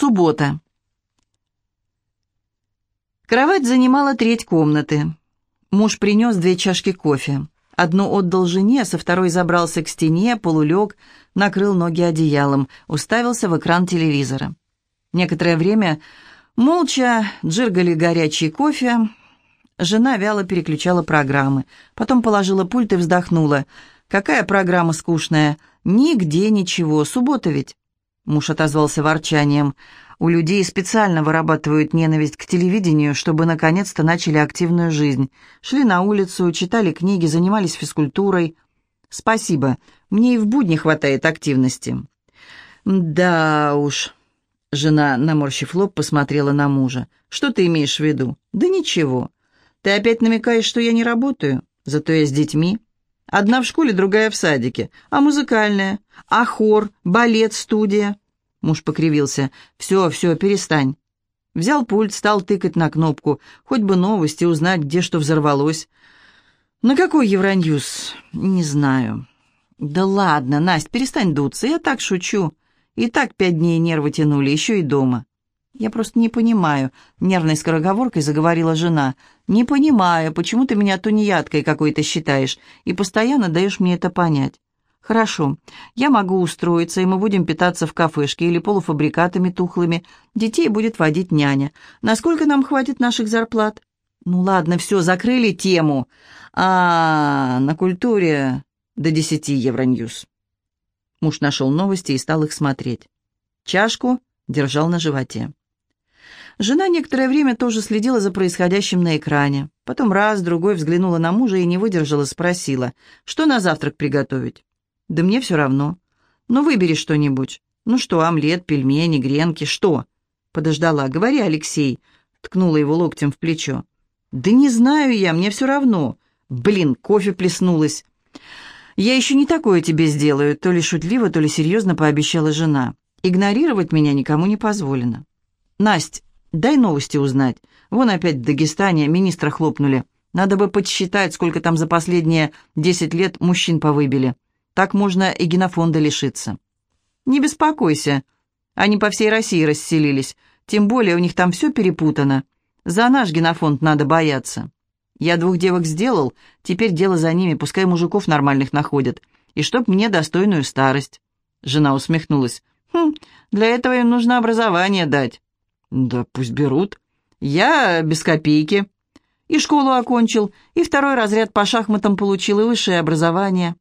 Суббота. Кровать занимала треть комнаты. Муж принес две чашки кофе. Одну отдал жене, со второй забрался к стене, полулег, накрыл ноги одеялом, уставился в экран телевизора. Некоторое время молча джиргали горячий кофе. Жена вяло переключала программы. Потом положила пульт и вздохнула. «Какая программа скучная? Нигде ничего. Суббота ведь». Муж отозвался ворчанием. «У людей специально вырабатывают ненависть к телевидению, чтобы наконец-то начали активную жизнь. Шли на улицу, читали книги, занимались физкультурой. Спасибо, мне и в будни хватает активности». «Да уж...» Жена, наморщив лоб, посмотрела на мужа. «Что ты имеешь в виду?» «Да ничего. Ты опять намекаешь, что я не работаю? Зато я с детьми». Одна в школе, другая в садике. А музыкальная? А хор, балет, студия?» Муж покривился. «Все, все, перестань». Взял пульт, стал тыкать на кнопку. Хоть бы новости, узнать, где что взорвалось. «На какой Евроньюз?» «Не знаю». «Да ладно, Настя, перестань дуться, я так шучу. И так пять дней нервы тянули, еще и дома». «Я просто не понимаю», — нервной скороговоркой заговорила жена. «Не понимаю, почему ты меня тунеядкой какой-то считаешь и постоянно даешь мне это понять». «Хорошо, я могу устроиться, и мы будем питаться в кафешке или полуфабрикатами тухлыми. Детей будет водить няня. Насколько нам хватит наших зарплат?» «Ну ладно, все, закрыли тему. А, на культуре до десяти Евроньюз». Муж нашел новости и стал их смотреть. Чашку держал на животе. Жена некоторое время тоже следила за происходящим на экране. Потом раз, другой взглянула на мужа и не выдержала, спросила, что на завтрак приготовить. «Да мне все равно. Ну, выбери что-нибудь. Ну что, омлет, пельмени, гренки, что?» Подождала. «Говори, Алексей», — ткнула его локтем в плечо. «Да не знаю я, мне все равно. Блин, кофе плеснулось». «Я еще не такое тебе сделаю», — то ли шутливо, то ли серьезно пообещала жена. «Игнорировать меня никому не позволено». «Насть, Дай новости узнать. Вон опять в Дагестане министра хлопнули. Надо бы подсчитать, сколько там за последние десять лет мужчин повыбили. Так можно и генофонда лишиться. Не беспокойся. Они по всей России расселились. Тем более у них там все перепутано. За наш генофонд надо бояться. Я двух девок сделал, теперь дело за ними, пускай мужиков нормальных находят. И чтоб мне достойную старость. Жена усмехнулась. Хм, для этого им нужно образование дать. «Да пусть берут. Я без копейки. И школу окончил, и второй разряд по шахматам получил, и высшее образование.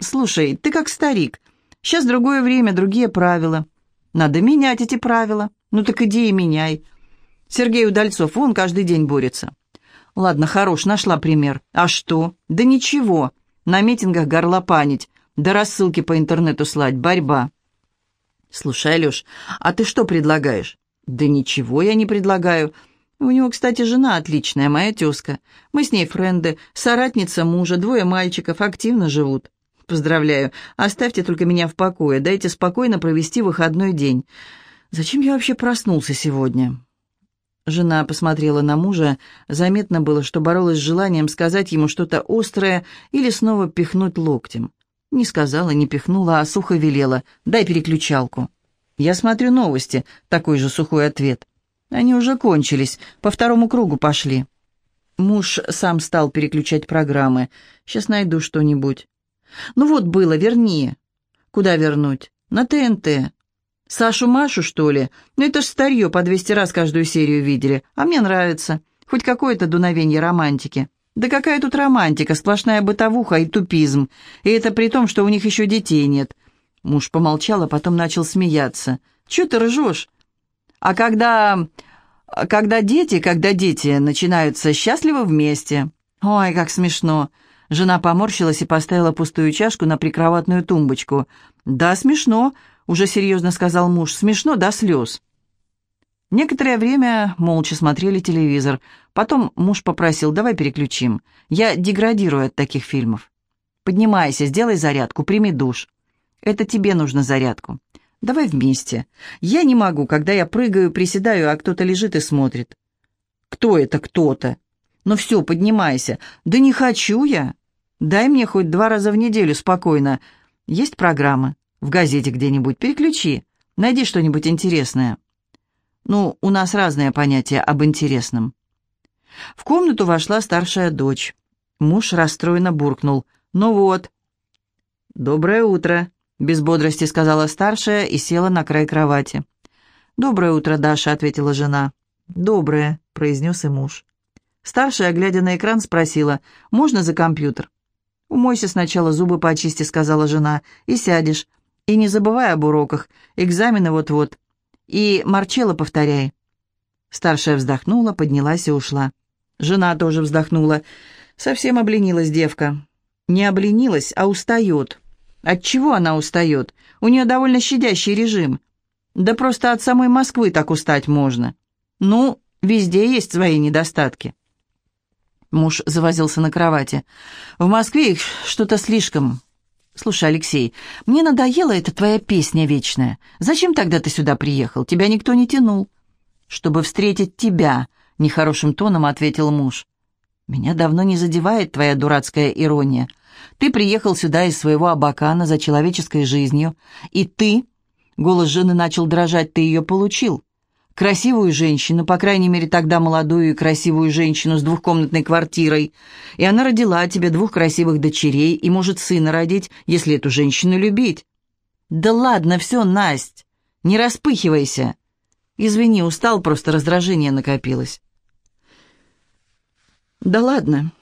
Слушай, ты как старик. Сейчас другое время, другие правила. Надо менять эти правила. Ну так иди и меняй. Сергей Удальцов, он каждый день борется. Ладно, хорош, нашла пример. А что? Да ничего. На митингах горлопанить, да рассылки по интернету слать, борьба. Слушай, Алеш, а ты что предлагаешь? «Да ничего я не предлагаю. У него, кстати, жена отличная, моя тезка. Мы с ней френды, соратница мужа, двое мальчиков, активно живут. Поздравляю. Оставьте только меня в покое, дайте спокойно провести выходной день. Зачем я вообще проснулся сегодня?» Жена посмотрела на мужа. Заметно было, что боролась с желанием сказать ему что-то острое или снова пихнуть локтем. Не сказала, не пихнула, а сухо велела. «Дай переключалку». «Я смотрю новости», — такой же сухой ответ. «Они уже кончились, по второму кругу пошли». Муж сам стал переключать программы. «Сейчас найду что-нибудь». «Ну вот было, верни». «Куда вернуть?» «На ТНТ». «Сашу-Машу, что ли? Ну это ж старье, по 200 раз каждую серию видели. А мне нравится. Хоть какое-то дуновение романтики». «Да какая тут романтика, сплошная бытовуха и тупизм. И это при том, что у них еще детей нет. Муж помолчал, а потом начал смеяться. «Чего ты ржешь? А когда... когда дети, когда дети начинаются счастливо вместе...» «Ой, как смешно!» Жена поморщилась и поставила пустую чашку на прикроватную тумбочку. «Да, смешно», — уже серьезно сказал муж. «Смешно до слез». Некоторое время молча смотрели телевизор. Потом муж попросил, давай переключим. Я деградирую от таких фильмов. Поднимайся, сделай зарядку, прими душ. Это тебе нужно зарядку. Давай вместе. Я не могу, когда я прыгаю, приседаю, а кто-то лежит и смотрит. Кто это кто-то? Ну все, поднимайся. Да не хочу я. Дай мне хоть два раза в неделю спокойно. Есть программа? В газете где-нибудь. Переключи. Найди что-нибудь интересное. Ну, у нас разное понятие об интересном. В комнату вошла старшая дочь. Муж расстроенно буркнул. «Ну вот». «Доброе утро», — без бодрости сказала старшая и села на край кровати. «Доброе утро, Даша», — ответила жена. «Доброе», — произнес и муж. Старшая, глядя на экран, спросила, «Можно за компьютер?» «Умойся сначала, зубы почисти», — сказала жена, — «и сядешь. И не забывай об уроках, экзамены вот-вот. И Марчелло повторяй». Старшая вздохнула, поднялась и ушла. Жена тоже вздохнула. Совсем обленилась девка. Не обленилась, а устает. От чего она устает? У нее довольно щадящий режим. Да просто от самой Москвы так устать можно. Ну, везде есть свои недостатки. Муж завозился на кровати. В Москве их что-то слишком. Слушай, Алексей, мне надоела эта твоя песня вечная. Зачем тогда ты сюда приехал? Тебя никто не тянул. Чтобы встретить тебя, нехорошим тоном ответил муж. Меня давно не задевает твоя дурацкая ирония. Ты приехал сюда из своего абакана за человеческой жизнью, и ты, голос жены начал дрожать, ты ее получил. Красивую женщину, по крайней мере тогда молодую и красивую женщину с двухкомнатной квартирой, и она родила тебе двух красивых дочерей и может сына родить, если эту женщину любить. Да ладно, все, Насть, не распыхивайся. Извини, устал, просто раздражение накопилось. Да ладно.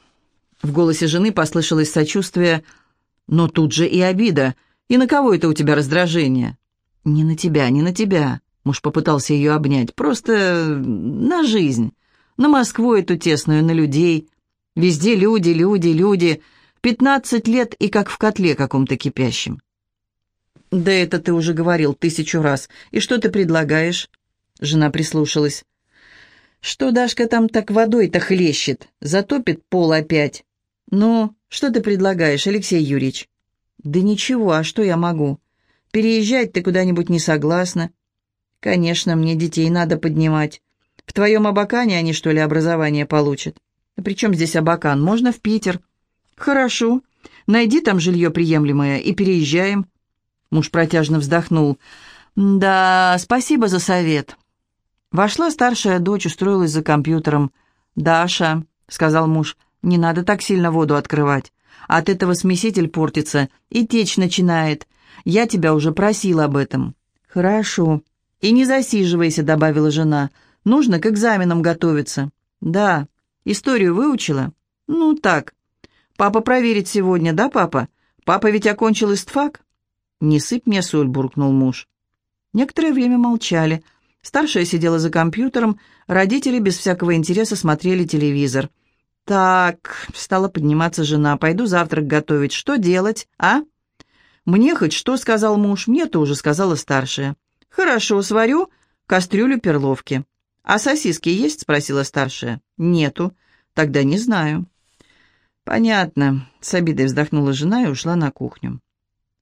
В голосе жены послышалось сочувствие, но тут же и обида. И на кого это у тебя раздражение? Не на тебя, не на тебя. Муж попытался ее обнять. Просто на жизнь. На Москву эту тесную, на людей. Везде люди, люди, люди. Пятнадцать лет и как в котле каком-то кипящем. «Да это ты уже говорил тысячу раз. И что ты предлагаешь?» Жена прислушалась. «Что Дашка там так водой-то хлещет? Затопит пол опять?» «Ну, что ты предлагаешь, Алексей Юрьевич?» «Да ничего, а что я могу? Переезжать ты куда-нибудь не согласна?» «Конечно, мне детей надо поднимать. В твоем Абакане они, что ли, образование получат?» «А при чем здесь Абакан? Можно в Питер?» «Хорошо. Найди там жилье приемлемое и переезжаем». Муж протяжно вздохнул. «Да, спасибо за совет. Вошла старшая дочь, устроилась за компьютером. «Даша», — сказал муж, — «не надо так сильно воду открывать. От этого смеситель портится и течь начинает. Я тебя уже просила об этом». «Хорошо. И не засиживайся», — добавила жена. «Нужно к экзаменам готовиться». «Да. Историю выучила?» «Ну, так. Папа проверит сегодня, да, папа? Папа ведь окончил истфак?» «Не сыпь мне соль», — буркнул муж. Некоторое время молчали — Старшая сидела за компьютером, родители без всякого интереса смотрели телевизор. «Так», — стала подниматься жена, — «пойду завтрак готовить. Что делать, а?» «Мне хоть что», — сказал муж, — «мне-то уже сказала старшая». «Хорошо, сварю кастрюлю перловки». «А сосиски есть?» — спросила старшая. «Нету. Тогда не знаю». «Понятно», — с обидой вздохнула жена и ушла на кухню.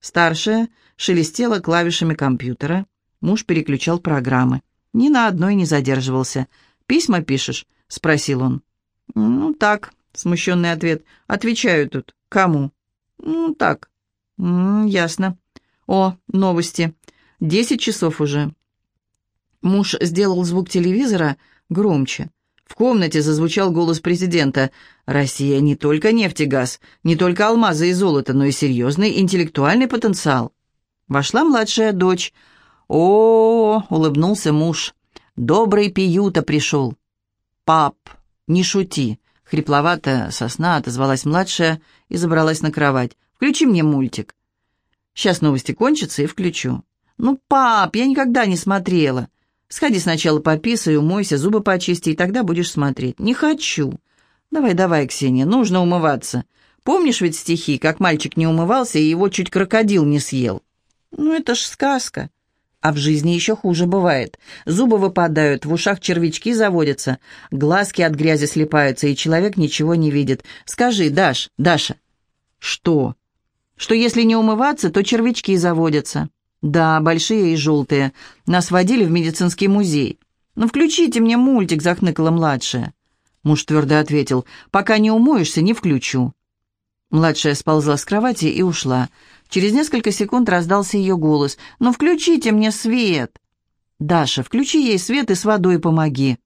Старшая шелестела клавишами компьютера. Муж переключал программы. Ни на одной не задерживался. «Письма пишешь?» — спросил он. «Ну, так», — смущенный ответ. «Отвечаю тут. Кому?» «Ну, так». М -м, «Ясно. О, новости. Десять часов уже». Муж сделал звук телевизора громче. В комнате зазвучал голос президента. «Россия не только нефть и газ, не только алмазы и золото, но и серьезный интеллектуальный потенциал». Вошла младшая дочь — о, -о, -о улыбнулся муж. «Добрый пиюта пришел». «Пап, не шути!» Хрипловато сосна отозвалась младшая и забралась на кровать. «Включи мне мультик». «Сейчас новости кончатся и включу». «Ну, пап, я никогда не смотрела. Сходи сначала пописай, умойся, зубы почисти, и тогда будешь смотреть». «Не хочу». «Давай, давай, Ксения, нужно умываться. Помнишь ведь стихи, как мальчик не умывался, и его чуть крокодил не съел?» «Ну, это ж сказка». А в жизни еще хуже бывает. Зубы выпадают, в ушах червячки заводятся, глазки от грязи слепаются, и человек ничего не видит. Скажи, Даш, Даша. Что? Что если не умываться, то червячки заводятся. Да, большие и желтые. Нас водили в медицинский музей. «Ну, включите мне мультик», — захныкала младшая. Муж твердо ответил, «Пока не умоешься, не включу». Младшая сползла с кровати и ушла. Через несколько секунд раздался ее голос. «Ну включите мне свет!» «Даша, включи ей свет и с водой помоги».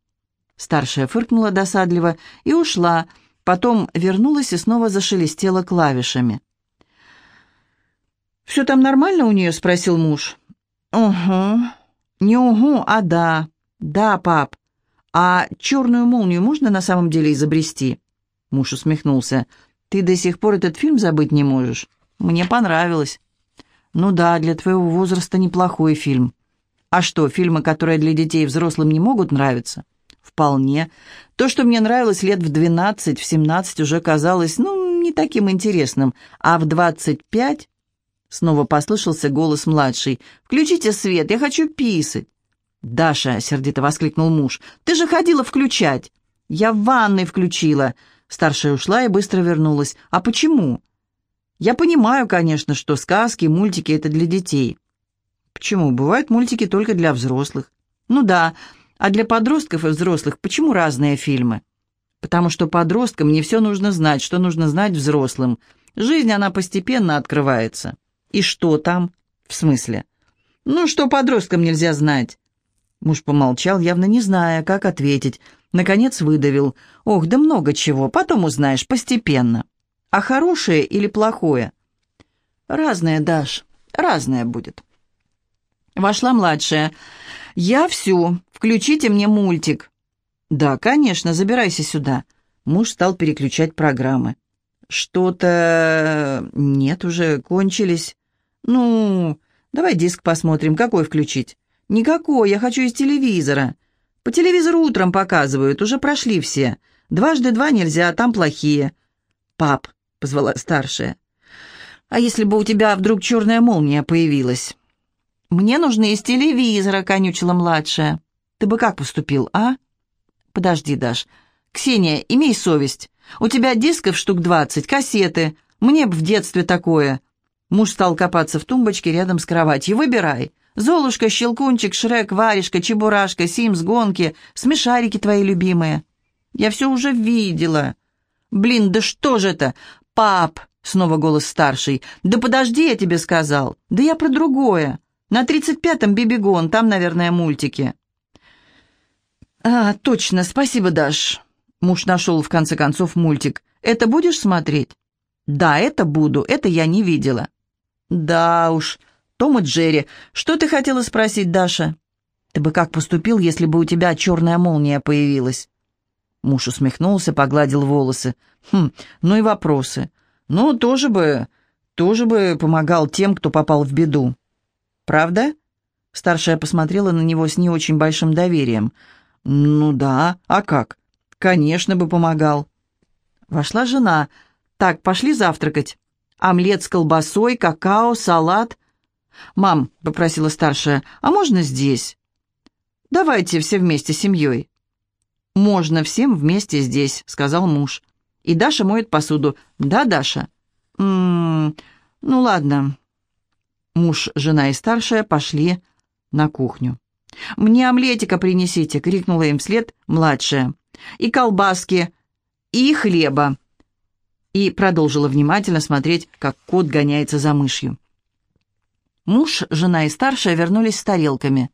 Старшая фыркнула досадливо и ушла, потом вернулась и снова зашелестела клавишами. «Все там нормально у нее?» — спросил муж. «Угу. Не угу, а да. Да, пап. А черную молнию можно на самом деле изобрести?» Муж усмехнулся. «Ты до сих пор этот фильм забыть не можешь? Мне понравилось». «Ну да, для твоего возраста неплохой фильм». «А что, фильмы, которые для детей и взрослым не могут нравиться?» «Вполне. То, что мне нравилось лет в двенадцать, в семнадцать, уже казалось, ну, не таким интересным. А в двадцать пять...» Снова послышался голос младший. «Включите свет, я хочу писать». «Даша», — сердито воскликнул муж, — «ты же ходила включать». «Я в ванной включила». Старшая ушла и быстро вернулась. «А почему?» «Я понимаю, конечно, что сказки, мультики — это для детей». «Почему? Бывают мультики только для взрослых». «Ну да, а для подростков и взрослых почему разные фильмы?» «Потому что подросткам не все нужно знать, что нужно знать взрослым. Жизнь, она постепенно открывается». «И что там?» «В смысле?» «Ну, что подросткам нельзя знать?» Муж помолчал, явно не зная, как ответить. Наконец выдавил. «Ох, да много чего, потом узнаешь, постепенно. А хорошее или плохое?» «Разное, Даш, разное будет». Вошла младшая. «Я всю. Включите мне мультик». «Да, конечно, забирайся сюда». Муж стал переключать программы. «Что-то... нет, уже кончились». «Ну, давай диск посмотрим, какой включить?» «Никакой, я хочу из телевизора. По телевизору утром показывают, уже прошли все. Дважды два нельзя, там плохие». «Пап», — позвала старшая, — «а если бы у тебя вдруг черная молния появилась?» «Мне нужны из телевизора», — конючила младшая. «Ты бы как поступил, а?» «Подожди, Даш. Ксения, имей совесть. У тебя дисков штук двадцать, кассеты. Мне б в детстве такое. Муж стал копаться в тумбочке рядом с кроватью. «Выбирай. Золушка, Щелкунчик, Шрек, Варежка, Чебурашка, Симс, Гонки, смешарики твои любимые». «Я все уже видела». «Блин, да что же это? Пап!» — снова голос старший. «Да подожди, я тебе сказал. Да я про другое. На тридцать пятом Бибигон, там, наверное, мультики». «А, точно, спасибо, Даш». Муж нашел, в конце концов, мультик. «Это будешь смотреть?» «Да, это буду. Это я не видела». «Да уж, Том и Джерри. Что ты хотела спросить, Даша?» «Ты бы как поступил, если бы у тебя черная молния появилась?» Муж усмехнулся, погладил волосы. «Хм, ну и вопросы. Ну, тоже бы, тоже бы помогал тем, кто попал в беду». «Правда?» Старшая посмотрела на него с не очень большим доверием. «Ну да, а как? Конечно бы помогал». Вошла жена. «Так, пошли завтракать». Омлет с колбасой, какао, салат. «Мам», — попросила старшая, — «а можно здесь?» «Давайте все вместе семьей». «Можно всем вместе здесь», — сказал муж. «И Даша моет посуду». «Да, Даша?» «М «М-м, «Ну ладно». Муж, жена и старшая пошли на кухню. «Мне омлетика принесите!» — крикнула им вслед младшая. «И колбаски, и хлеба!» и продолжила внимательно смотреть, как кот гоняется за мышью. Муж, жена и старшая вернулись с тарелками.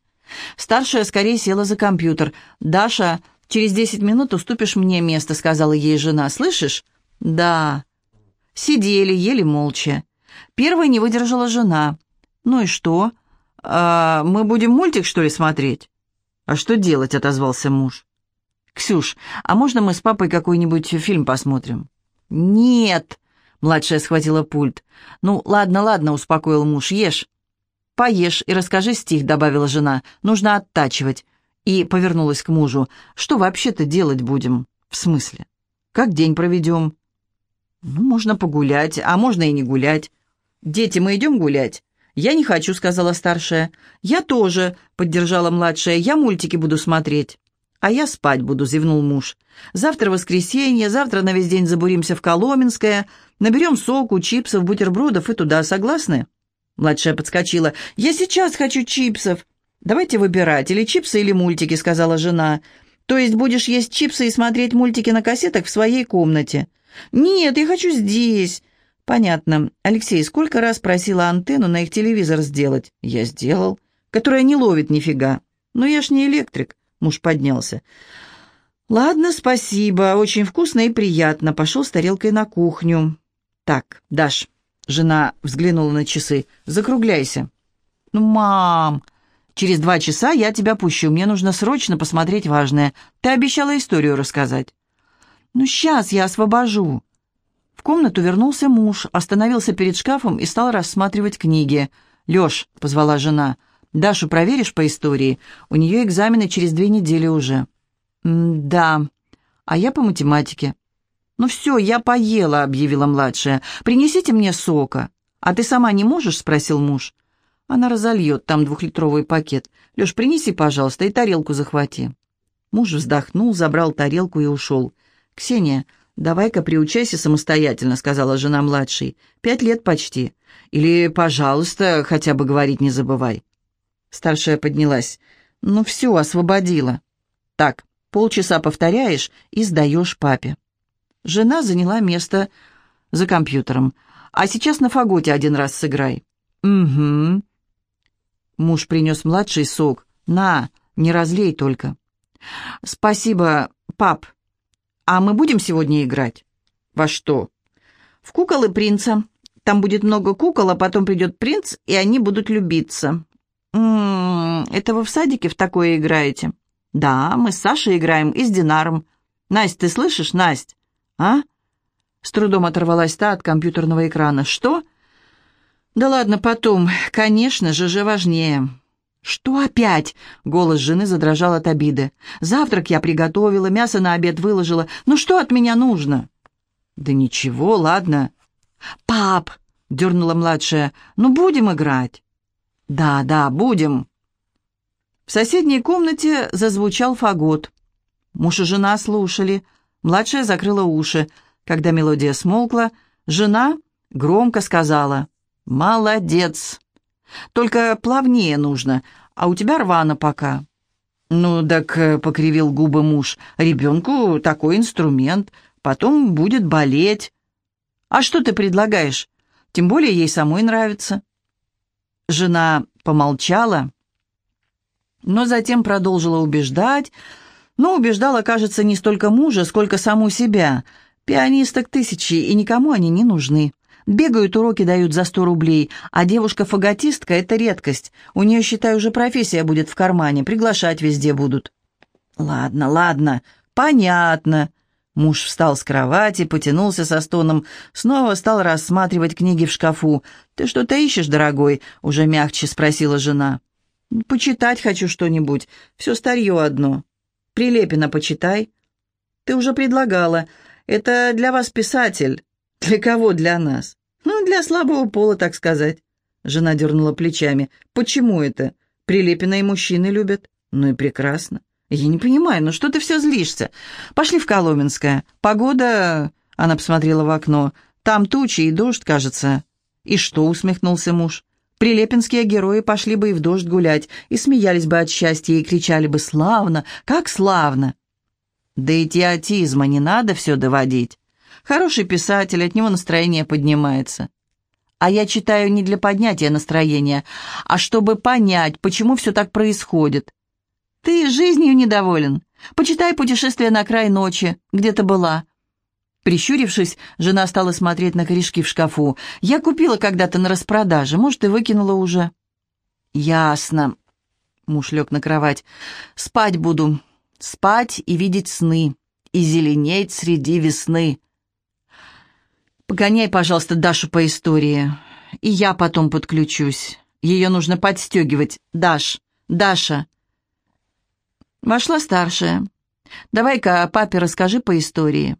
Старшая скорее села за компьютер. «Даша, через десять минут уступишь мне место», — сказала ей жена. «Слышишь?» «Да». Сидели, ели молча. Первой не выдержала жена. «Ну и что? А мы будем мультик, что ли, смотреть?» «А что делать?» — отозвался муж. «Ксюш, а можно мы с папой какой-нибудь фильм посмотрим?» «Нет!» — младшая схватила пульт. «Ну, ладно, ладно», — успокоил муж, — «ешь». «Поешь и расскажи стих», — добавила жена. «Нужно оттачивать». И повернулась к мужу. «Что вообще-то делать будем?» «В смысле? Как день проведем?» «Ну, можно погулять, а можно и не гулять». «Дети, мы идем гулять?» «Я не хочу», — сказала старшая. «Я тоже», — поддержала младшая. «Я мультики буду смотреть». «А я спать буду», — зевнул муж. «Завтра воскресенье, завтра на весь день забуримся в Коломенское, наберем соку, чипсов, бутербродов и туда, согласны?» Младшая подскочила. «Я сейчас хочу чипсов!» «Давайте выбирать, или чипсы, или мультики», — сказала жена. «То есть будешь есть чипсы и смотреть мультики на кассетах в своей комнате?» «Нет, я хочу здесь». «Понятно. Алексей, сколько раз просила антенну на их телевизор сделать?» «Я сделал. Которая не ловит нифига». «Ну, я ж не электрик», — муж поднялся. «Ладно, спасибо, очень вкусно и приятно», — пошел с тарелкой на кухню. «Так, Даш», — жена взглянула на часы, — «закругляйся». «Ну, мам, через два часа я тебя пущу, мне нужно срочно посмотреть важное. Ты обещала историю рассказать». «Ну, сейчас я освобожу». В комнату вернулся муж, остановился перед шкафом и стал рассматривать книги. «Леш», — позвала жена, — «Дашу проверишь по истории? У нее экзамены через две недели уже». «Да, а я по математике». «Ну все, я поела», — объявила младшая. «Принесите мне сока». «А ты сама не можешь?» — спросил муж. «Она разольет там двухлитровый пакет. Леш, принеси, пожалуйста, и тарелку захвати». Муж вздохнул, забрал тарелку и ушел. «Ксения, давай-ка приучайся самостоятельно», — сказала жена младшей. «Пять лет почти. Или, пожалуйста, хотя бы говорить не забывай». Старшая поднялась. «Ну все, освободила». «Так, полчаса повторяешь и сдаешь папе». Жена заняла место за компьютером. «А сейчас на фаготе один раз сыграй». «Угу». Муж принес младший сок. «На, не разлей только». «Спасибо, пап. А мы будем сегодня играть?» «Во что?» «В куколы принца. Там будет много кукол, а потом придет принц, и они будут любиться». «М -м, это вы в садике в такое играете?» «Да, мы с Сашей играем и с Динаром. Настя, ты слышишь, Настя?» «А?» С трудом оторвалась та от компьютерного экрана. «Что?» «Да ладно, потом. Конечно же, же важнее». «Что опять?» — голос жены задрожал от обиды. «Завтрак я приготовила, мясо на обед выложила. Ну что от меня нужно?» «Да ничего, ладно». «Пап!» — дернула младшая. «Ну будем играть?» «Да, да, будем». В соседней комнате зазвучал фагот. Муж и жена слушали — Младшая закрыла уши. Когда мелодия смолкла, жена громко сказала «Молодец! Только плавнее нужно, а у тебя рвано пока». «Ну, так», — покривил губы муж, — «ребенку такой инструмент, потом будет болеть». «А что ты предлагаешь? Тем более ей самой нравится». Жена помолчала, но затем продолжила убеждать, но убеждала, кажется, не столько мужа, сколько саму себя. Пианисток тысячи, и никому они не нужны. Бегают, уроки дают за сто рублей, а девушка-фаготистка — это редкость. У нее, считай, уже профессия будет в кармане, приглашать везде будут. «Ладно, ладно, понятно». Муж встал с кровати, потянулся со стоном, снова стал рассматривать книги в шкафу. «Ты что-то ищешь, дорогой?» — уже мягче спросила жена. «Почитать хочу что-нибудь. Все старье одно». Прилепина почитай. Ты уже предлагала. Это для вас писатель. Для кого для нас? Ну, для слабого пола, так сказать. Жена дернула плечами. Почему это? Прилепина и мужчины любят. Ну и прекрасно. Я не понимаю, ну что ты все злишься? Пошли в Коломенское. Погода... Она посмотрела в окно. Там тучи и дождь, кажется. И что, усмехнулся муж. Прилепинские герои пошли бы и в дождь гулять, и смеялись бы от счастья, и кричали бы «Славно! Как славно!» Да идиотизма не надо все доводить. Хороший писатель, от него настроение поднимается. А я читаю не для поднятия настроения, а чтобы понять, почему все так происходит. Ты жизнью недоволен? Почитай «Путешествие на край ночи», где ты была. Прищурившись, жена стала смотреть на корешки в шкафу. «Я купила когда-то на распродаже, может, и выкинула уже». «Ясно». Муж лег на кровать. «Спать буду. Спать и видеть сны. И зеленеть среди весны». «Погоняй, пожалуйста, Дашу по истории. И я потом подключусь. Ее нужно подстегивать. Даш, Даша». Вошла старшая. «Давай-ка папе расскажи по истории».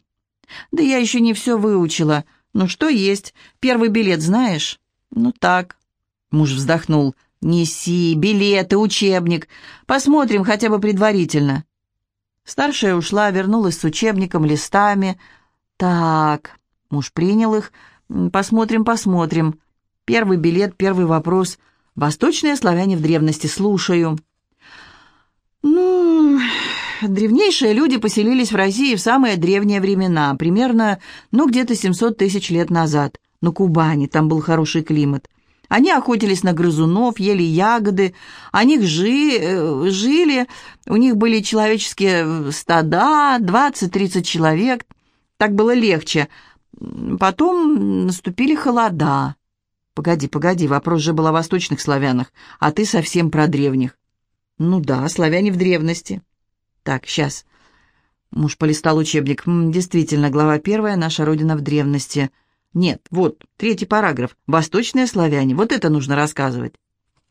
«Да я еще не все выучила. Ну что есть? Первый билет знаешь?» «Ну так». Муж вздохнул. «Неси, билеты, учебник. Посмотрим хотя бы предварительно». Старшая ушла, вернулась с учебником, листами. «Так...» Муж принял их. «Посмотрим, посмотрим. Первый билет, первый вопрос. Восточные славяне в древности. Слушаю». «Ну, древнейшие люди поселились в России в самые древние времена, примерно, ну, где-то 700 тысяч лет назад, на Кубани, там был хороший климат. Они охотились на грызунов, ели ягоды, о них жи, э, жили, у них были человеческие стада, 20-30 человек. Так было легче. Потом наступили холода. Погоди, погоди, вопрос же был о восточных славянах, а ты совсем про древних. Ну да, славяне в древности. Так, сейчас. Муж полистал учебник. Действительно, глава первая «Наша Родина в древности». Нет, вот, третий параграф. «Восточные славяне». Вот это нужно рассказывать.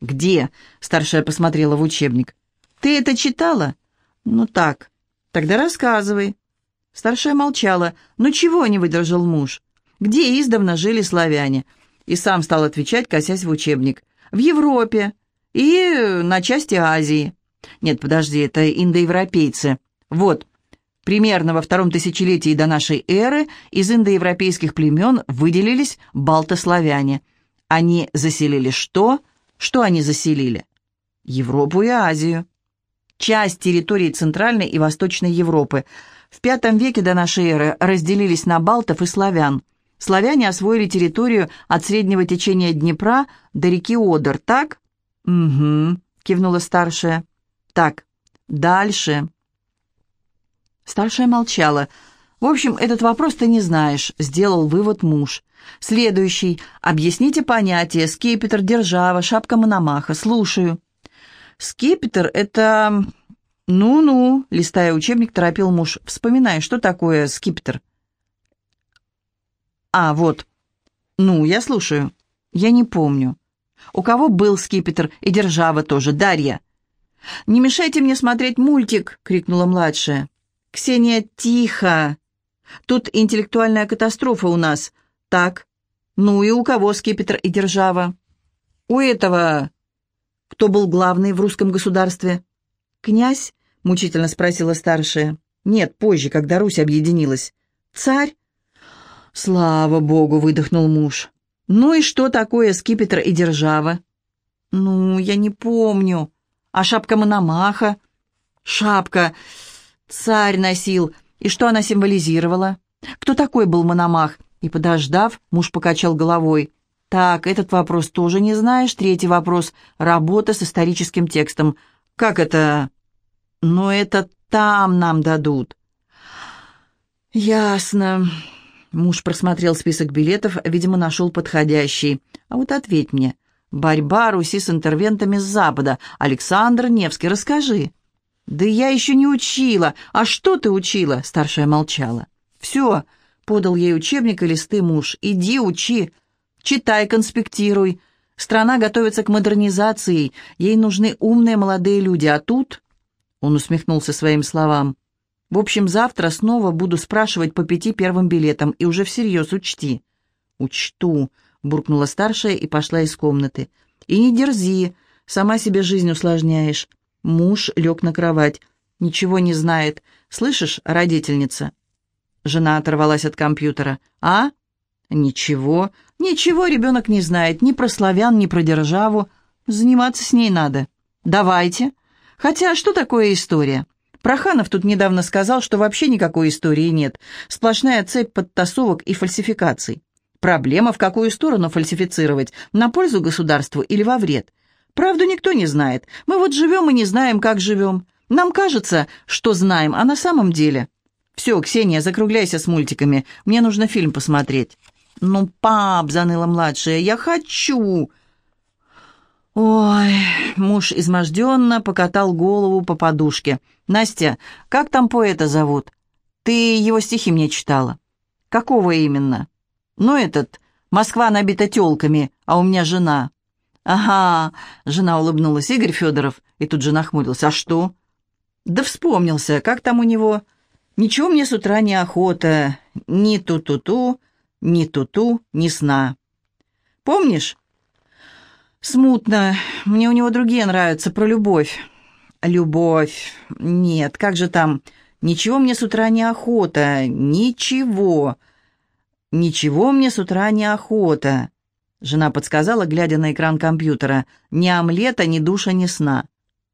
«Где?» — старшая посмотрела в учебник. «Ты это читала?» «Ну так. Тогда рассказывай». Старшая молчала. «Ну чего не выдержал муж?» «Где издавна жили славяне?» И сам стал отвечать, косясь в учебник. «В Европе и на части Азии». «Нет, подожди, это индоевропейцы. Вот, Примерно во втором тысячелетии до нашей эры из индоевропейских племен выделились балтославяне. Они заселили что? Что они заселили? Европу и Азию. Часть территории Центральной и Восточной Европы. В V веке до нашей эры разделились на балтов и славян. Славяне освоили территорию от среднего течения Днепра до реки Одер, так? «Угу», — кивнула старшая. «Так, дальше». Старшая молчала. «В общем, этот вопрос ты не знаешь», — сделал вывод муж. «Следующий. Объясните понятие скипетр, держава, шапка Мономаха. Слушаю». «Скипетр — это...» «Ну-ну», — листая учебник, торопил муж. «Вспоминай, что такое скипетр?» «А, вот. Ну, я слушаю. Я не помню. У кого был скипетр и держава тоже? Дарья». «Не мешайте мне смотреть мультик!» — крикнула младшая. «Ксения, тихо! Тут интеллектуальная катастрофа у нас. Так, ну и у кого скипетр и держава?» «У этого...» «Кто был главный в русском государстве?» «Князь?» — мучительно спросила старшая. «Нет, позже, когда Русь объединилась». «Царь?» «Слава богу!» — выдохнул муж. «Ну и что такое скипетр и держава?» «Ну, я не помню. А шапка Мономаха?» «Шапка...» Царь носил. И что она символизировала? Кто такой был Мономах? И, подождав, муж покачал головой. Так, этот вопрос тоже не знаешь. Третий вопрос. Работа с историческим текстом. Как это? Но это там нам дадут. Ясно. Муж просмотрел список билетов, видимо, нашел подходящий. А вот ответь мне. Борьба Руси с интервентами с Запада. Александр Невский, расскажи. «Да я еще не учила. А что ты учила?» Старшая молчала. «Все», — подал ей учебник и листы муж. «Иди учи. Читай, конспектируй. Страна готовится к модернизации. Ей нужны умные молодые люди. А тут...» Он усмехнулся своим словам. «В общем, завтра снова буду спрашивать по пяти первым билетам, и уже всерьез учти». «Учту», — буркнула старшая и пошла из комнаты. «И не дерзи, сама себе жизнь усложняешь. Муж лег на кровать. Ничего не знает. Слышишь, родительница?» Жена оторвалась от компьютера. «А? Ничего. Ничего ребенок не знает. Ни про славян, ни про державу. Заниматься с ней надо. Давайте. Хотя, что такое история?» Проханов тут недавно сказал, что вообще никакой истории нет. Сплошная цепь подтасовок и фальсификаций. Проблема, в какую сторону фальсифицировать, на пользу государству или во вред. Правду никто не знает. Мы вот живем и не знаем, как живем. Нам кажется, что знаем, а на самом деле... Все, Ксения, закругляйся с мультиками. Мне нужно фильм посмотреть. Ну, пап, заныла младшая, я хочу. Ой, муж изможденно покатал голову по подушке. Настя, как там поэта зовут? Ты его стихи мне читала. Какого именно? Ну, этот, Москва набита телками, а у меня жена. «Ага», — жена улыбнулась, Игорь Федоров, и тут же нахмурился. «А что?» «Да вспомнился, как там у него...» «Ничего мне с утра не охота, ни ту-ту-ту, ни ту-ту, ни сна». «Помнишь?» «Смутно. Мне у него другие нравятся, про любовь». «Любовь. Нет, как же там...» «Ничего мне с утра не охота. Ничего. Ничего мне с утра не охота. Жена подсказала, глядя на экран компьютера. «Ни омлета, ни душа, ни сна».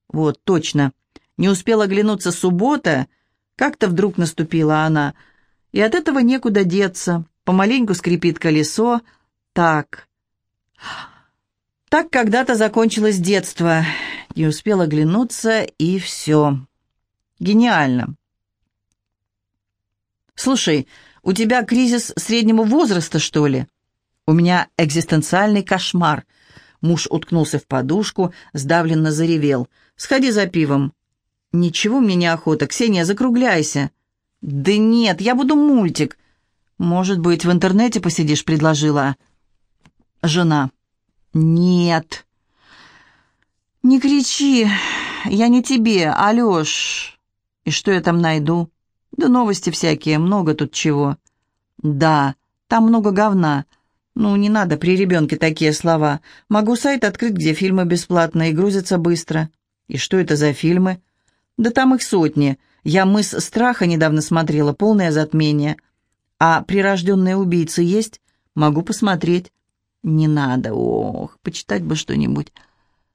«Вот, точно. Не успела оглянуться суббота. Как-то вдруг наступила она. И от этого некуда деться. Помаленьку скрипит колесо. Так. Так когда-то закончилось детство. Не успела глянуться, и все. Гениально. «Слушай, у тебя кризис среднего возраста, что ли?» «У меня экзистенциальный кошмар». Муж уткнулся в подушку, сдавленно заревел. «Сходи за пивом». «Ничего мне не охота. Ксения, закругляйся». «Да нет, я буду мультик». «Может быть, в интернете посидишь?» — предложила. Жена. «Нет». «Не кричи. Я не тебе, Алёш». «И что я там найду?» «Да новости всякие, много тут чего». «Да, там много говна». «Ну, не надо при ребенке такие слова. Могу сайт открыть, где фильмы бесплатно и грузятся быстро». «И что это за фильмы?» «Да там их сотни. Я «Мыс страха» недавно смотрела, полное затмение. А прирожденные убийцы есть? Могу посмотреть». «Не надо, ох, почитать бы что-нибудь».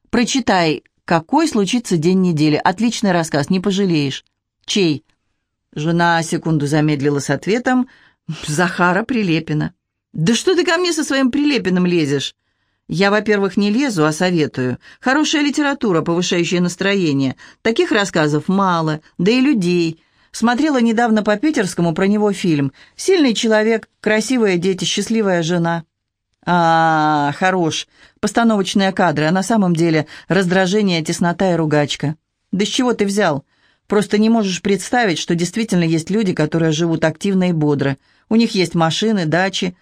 «Прочитай, какой случится день недели. Отличный рассказ, не пожалеешь». «Чей?» Жена секунду замедлила с ответом. «Захара Прилепина». «Да что ты ко мне со своим Прилепиным лезешь?» «Я, во-первых, не лезу, а советую. Хорошая литература, повышающая настроение. Таких рассказов мало, да и людей. Смотрела недавно по питерскому про него фильм. Сильный человек, красивые дети, счастливая жена». «А, хорош. Постановочные кадры, а на самом деле раздражение, теснота и ругачка. Да с чего ты взял? Просто не можешь представить, что действительно есть люди, которые живут активно и бодро. У них есть машины, дачи.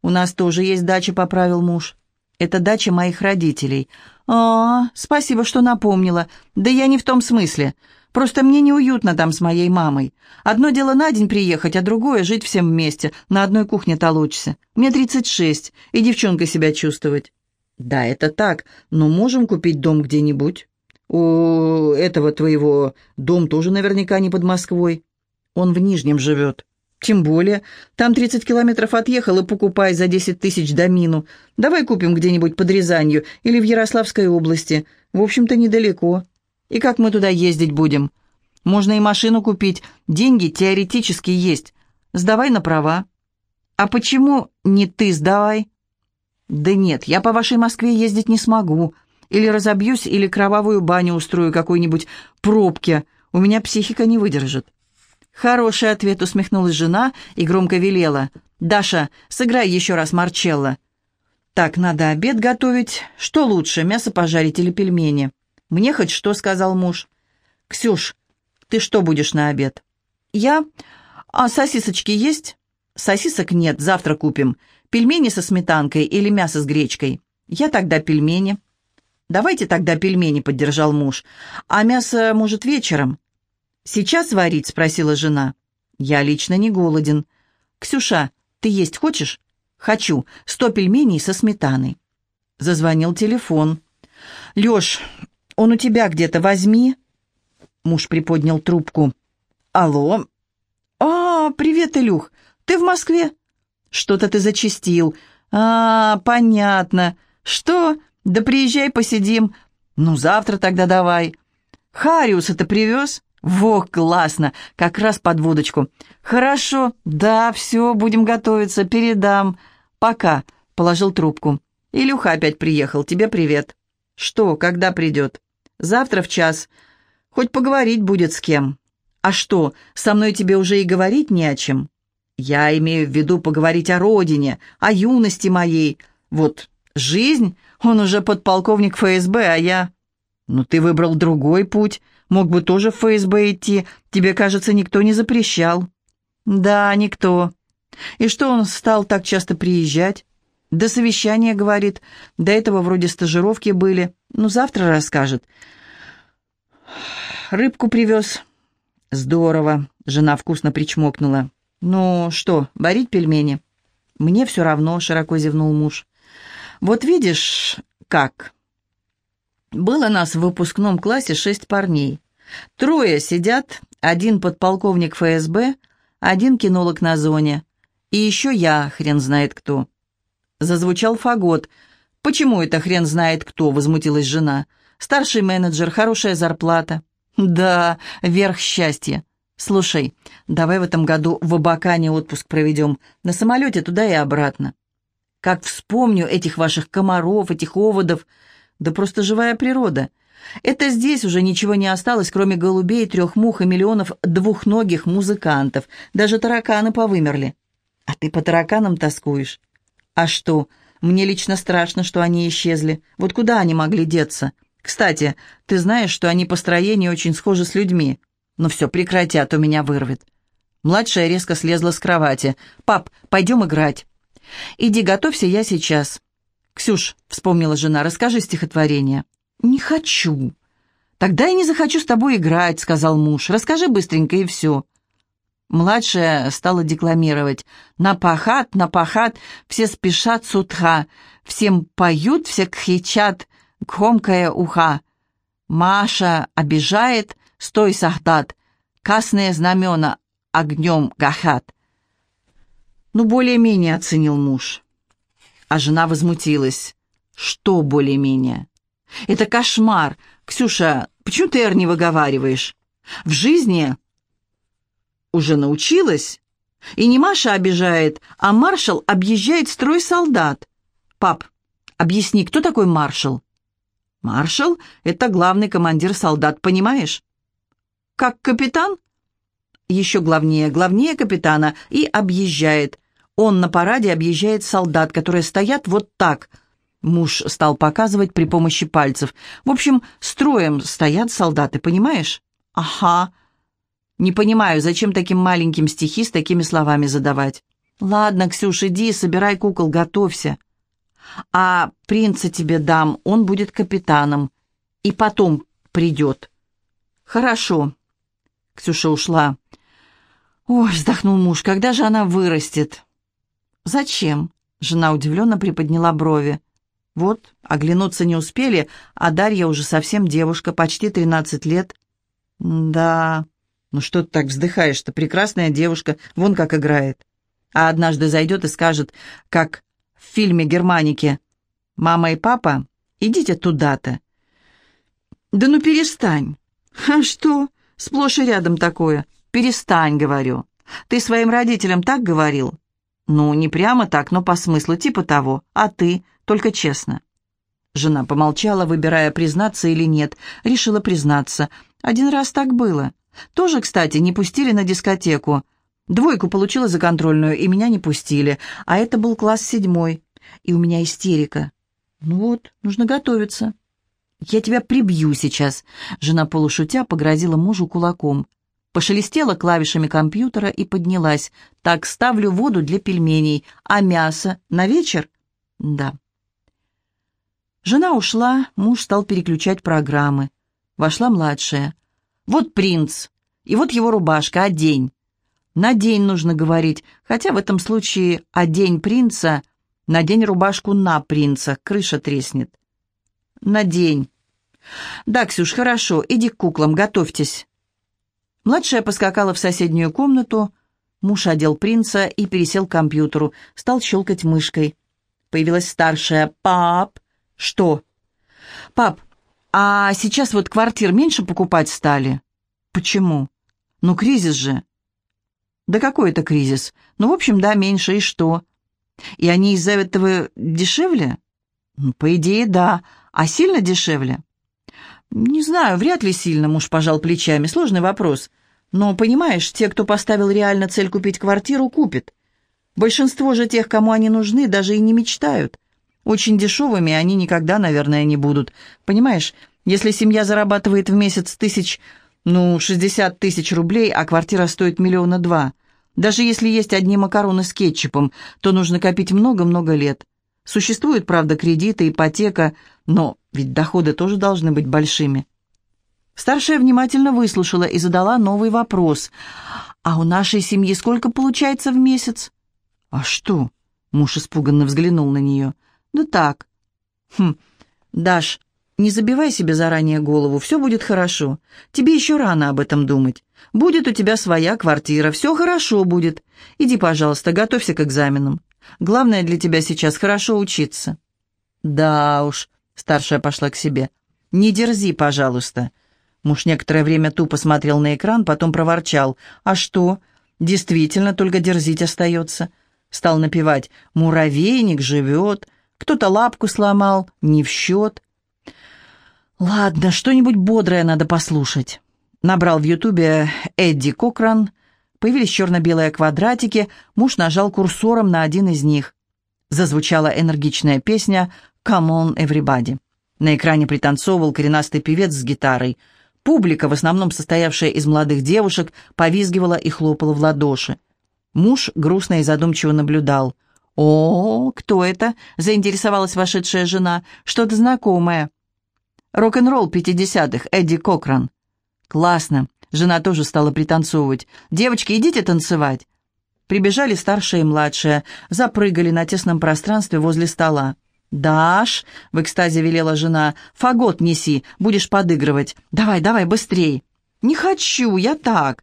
У нас тоже есть дача, поправил муж. Это дача моих родителей. А, спасибо, что напомнила. Да я не в том смысле. Просто мне неуютно там с моей мамой. Одно дело на день приехать, а другое — жить всем вместе, на одной кухне толочься. Мне 36, и девчонкой себя чувствовать. Да, это так, но можем купить дом где-нибудь. У этого твоего дом тоже наверняка не под Москвой. Он в Нижнем живет. Тем более, там 30 километров отъехал и покупай за 10 тысяч домину. Давай купим где-нибудь под Рязанью или в Ярославской области. В общем-то, недалеко. И как мы туда ездить будем? Можно и машину купить. Деньги теоретически есть. Сдавай на права. А почему не ты сдавай? Да нет, я по вашей Москве ездить не смогу. Или разобьюсь, или кровавую баню устрою какой-нибудь пробке. У меня психика не выдержит. «Хороший ответ», — усмехнулась жена и громко велела. «Даша, сыграй еще раз Марчелло». «Так, надо обед готовить. Что лучше, мясо пожарить или пельмени?» «Мне хоть что», — сказал муж. «Ксюш, ты что будешь на обед?» «Я? А сосисочки есть?» «Сосисок нет, завтра купим. Пельмени со сметанкой или мясо с гречкой?» «Я тогда пельмени». «Давайте тогда пельмени», — поддержал муж. «А мясо, может, вечером?» «Сейчас варить?» — спросила жена. «Я лично не голоден». «Ксюша, ты есть хочешь?» «Хочу. Сто пельменей со сметаной». Зазвонил телефон. «Лёш, он у тебя где-то, возьми». Муж приподнял трубку. «Алло?» «А, привет, Илюх. Ты в Москве?» «Что-то ты зачистил». «А, понятно. Что? Да приезжай, посидим. Ну, завтра тогда давай». «Хариуса ты привез?» «Во, классно! Как раз под водочку!» «Хорошо, да, все, будем готовиться, передам. Пока!» — положил трубку. «Илюха опять приехал, тебе привет». «Что, когда придет?» «Завтра в час. Хоть поговорить будет с кем». «А что, со мной тебе уже и говорить не о чем?» «Я имею в виду поговорить о родине, о юности моей. Вот, жизнь, он уже подполковник ФСБ, а я...» «Ну, ты выбрал другой путь». Мог бы тоже в ФСБ идти. Тебе, кажется, никто не запрещал». «Да, никто. И что он стал так часто приезжать?» «До совещания, — говорит. До этого вроде стажировки были. Ну, завтра расскажет». «Рыбку привез». «Здорово», — жена вкусно причмокнула. «Ну что, варить пельмени?» «Мне все равно», — широко зевнул муж. «Вот видишь, как...» Было нас в выпускном классе шесть парней. Трое сидят, один подполковник ФСБ, один кинолог на зоне. И еще я, хрен знает кто. Зазвучал фагот. «Почему это хрен знает кто?» — возмутилась жена. «Старший менеджер, хорошая зарплата». «Да, верх счастья. Слушай, давай в этом году в Абакане отпуск проведем. На самолете туда и обратно». Как вспомню этих ваших комаров, этих оводов. Да просто живая природа. Это здесь уже ничего не осталось, кроме голубей, трех мух и миллионов двухногих музыкантов. Даже тараканы повымерли. А ты по тараканам тоскуешь? А что, мне лично страшно, что они исчезли. Вот куда они могли деться? Кстати, ты знаешь, что они по строению очень схожи с людьми. Ну все, прекрати, а то меня вырвет. Младшая резко слезла с кровати. «Пап, пойдем играть». «Иди, готовься, я сейчас». «Ксюш», — вспомнила жена, — «расскажи стихотворение». «Не хочу». «Тогда я не захочу с тобой играть», — сказал муж. «Расскажи быстренько, и все». Младшая стала декламировать. «На пахат, на пахат, все спешат с утра, всем поют, все кричат, громкое уха. Маша обижает, стой, Сахдат, касные знамена огнем гахат». Ну, более-менее оценил муж. А жена возмутилась. «Что более-менее?» «Это кошмар. Ксюша, почему ты «р» не выговариваешь? В жизни уже научилась. И не Маша обижает, а маршал объезжает строй солдат. Пап, объясни, кто такой маршал? Маршал — это главный командир солдат, понимаешь? Как капитан? Еще главнее, главнее капитана и объезжает. Он на параде объезжает солдат, которые стоят вот так. Муж стал показывать при помощи пальцев. В общем, строем стоят солдаты, понимаешь? Ага. Не понимаю, зачем таким маленьким стихи с такими словами задавать. Ладно, Ксюш, иди, собирай кукол, готовься. А принца тебе дам, он будет капитаном. И потом придет. Хорошо. Ксюша ушла. Ой, вздохнул муж, когда же она вырастет? Зачем? Жена удивленно приподняла брови. Вот, оглянуться не успели, а Дарья уже совсем девушка, почти тринадцать лет. Да, ну что ты так вздыхаешь-то? Прекрасная девушка, вон как играет. А однажды зайдет и скажет, как в фильме «Германики», «Мама и папа, идите туда-то». Да ну перестань. А что? Сплошь и рядом такое. Перестань, говорю. Ты своим родителям так говорил? Ну, не прямо так, но по смыслу, типа того. А ты? Только честно. Жена помолчала, выбирая, признаться или нет. Решила признаться. Один раз так было. Тоже, кстати, не пустили на дискотеку. Двойку получила за контрольную, и меня не пустили. А это был класс седьмой. И у меня истерика. Ну вот, нужно готовиться. «Я тебя прибью сейчас», — жена полушутя погрозила мужу кулаком. Пошелестела клавишами компьютера и поднялась. «Так, ставлю воду для пельменей. А мясо на вечер?» «Да». Жена ушла, муж стал переключать программы. Вошла младшая. Вот принц, и вот его рубашка, одень. На день нужно говорить, хотя в этом случае одень принца, надень рубашку на принца, крыша треснет. Надень. Да, Ксюш, хорошо, иди к куклам, готовьтесь. Младшая поскакала в соседнюю комнату, муж одел принца и пересел к компьютеру, стал щелкать мышкой. Появилась старшая. «Пап!» «Что?» «Пап, а сейчас вот квартир меньше покупать стали. Почему? Ну, кризис же. Да какой это кризис? Ну, в общем, да, меньше, и что? И они из-за этого дешевле? Ну, по идее, да. А сильно дешевле? Не знаю, вряд ли сильно, муж пожал плечами. Сложный вопрос. Но, понимаешь, те, кто поставил реально цель купить квартиру, купят. Большинство же тех, кому они нужны, даже и не мечтают. Очень дешевыми они никогда, наверное, не будут. Понимаешь, если семья зарабатывает в месяц тысяч, ну, 60 тысяч рублей, а квартира стоит миллиона два, даже если есть одни макароны с кетчупом, то нужно копить много-много лет. Существуют, правда, кредиты, ипотека, но ведь доходы тоже должны быть большими. Старшая внимательно выслушала и задала новый вопрос. «А у нашей семьи сколько получается в месяц?» «А что?» — муж испуганно взглянул на нее. «Да так». «Хм, Даш, не забивай себе заранее голову, все будет хорошо. Тебе еще рано об этом думать. Будет у тебя своя квартира, все хорошо будет. Иди, пожалуйста, готовься к экзаменам. Главное для тебя сейчас хорошо учиться». «Да уж», — старшая пошла к себе. «Не дерзи, пожалуйста». Муж некоторое время тупо смотрел на экран, потом проворчал. «А что? Действительно, только дерзить остается. Стал напевать «Муравейник живет», кто-то лапку сломал, не в счет. Ладно, что-нибудь бодрое надо послушать. Набрал в ютубе Эдди Кокран, появились черно-белые квадратики, муж нажал курсором на один из них. Зазвучала энергичная песня «Come on, everybody». На экране пританцовывал коренастый певец с гитарой. Публика, в основном состоявшая из молодых девушек, повизгивала и хлопала в ладоши. Муж грустно и задумчиво наблюдал. «О, кто это?» — заинтересовалась вошедшая жена. «Что-то знакомое». «Рок-н-ролл пятидесятых, Эдди Кокран». «Классно». Жена тоже стала пританцовывать. «Девочки, идите танцевать». Прибежали старшая и младшая, запрыгали на тесном пространстве возле стола. «Даш!» — в экстазе велела жена. «Фагот неси, будешь подыгрывать. Давай, давай, быстрей!» «Не хочу, я так!»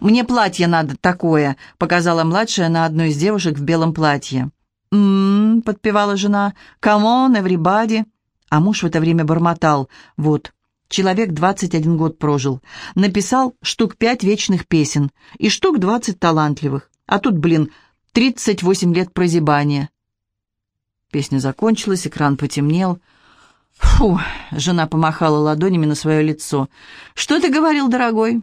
«Мне платье надо такое», — показала младшая на одну из девушек в белом платье. «М-м-м», подпевала жена, «come on, everybody». А муж в это время бормотал. «Вот, человек 21 год прожил. Написал штук пять вечных песен и штук 20 талантливых. А тут, блин, 38 лет прозябания». Песня закончилась, экран потемнел. «Фу!» — жена помахала ладонями на свое лицо. «Что ты говорил, дорогой?»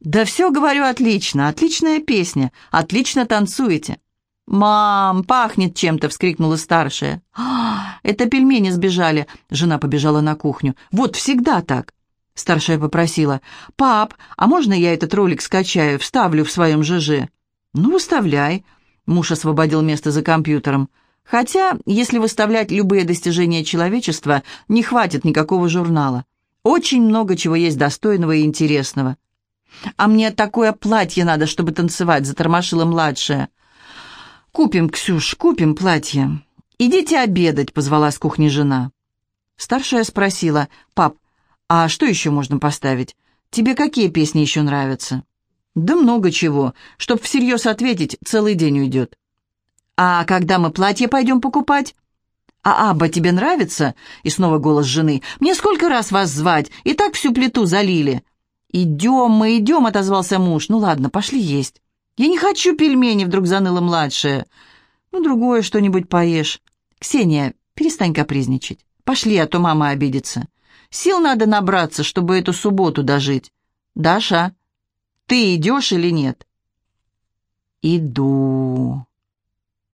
«Да все, говорю, отлично, отличная песня, отлично танцуете». «Мам, пахнет чем-то!» — вскрикнула старшая. «А, это пельмени сбежали!» — жена побежала на кухню. «Вот всегда так!» Старшая попросила. «Пап, а можно я этот ролик скачаю, вставлю в своем ЖЖ?» «Ну, выставляй!» Муж освободил место за компьютером. «Хотя, если выставлять любые достижения человечества, не хватит никакого журнала. Очень много чего есть достойного и интересного. «А мне такое платье надо, чтобы танцевать», — затормошила младшая. «Купим, Ксюш, купим платье. Идите обедать», — позвала с кухни жена. Старшая спросила, «Пап, а что еще можно поставить? Тебе какие песни еще нравятся?» «Да много чего. Чтоб всерьез ответить, целый день уйдет». «А когда мы платье пойдем покупать?» «А Абба тебе нравится?» И снова голос жены. «Мне сколько раз вас звать? И так всю плиту залили». «Идем, мы идем», — отозвался муж. «Ну ладно, пошли есть». «Я не хочу пельмени», — вдруг заныла младшая. «Ну, другое что-нибудь поешь». «Ксения, перестань капризничать. Пошли, а то мама обидится. Сил надо набраться, чтобы эту субботу дожить. Даша, ты идешь или нет?» «Иду».